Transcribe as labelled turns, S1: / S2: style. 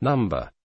S1: Number.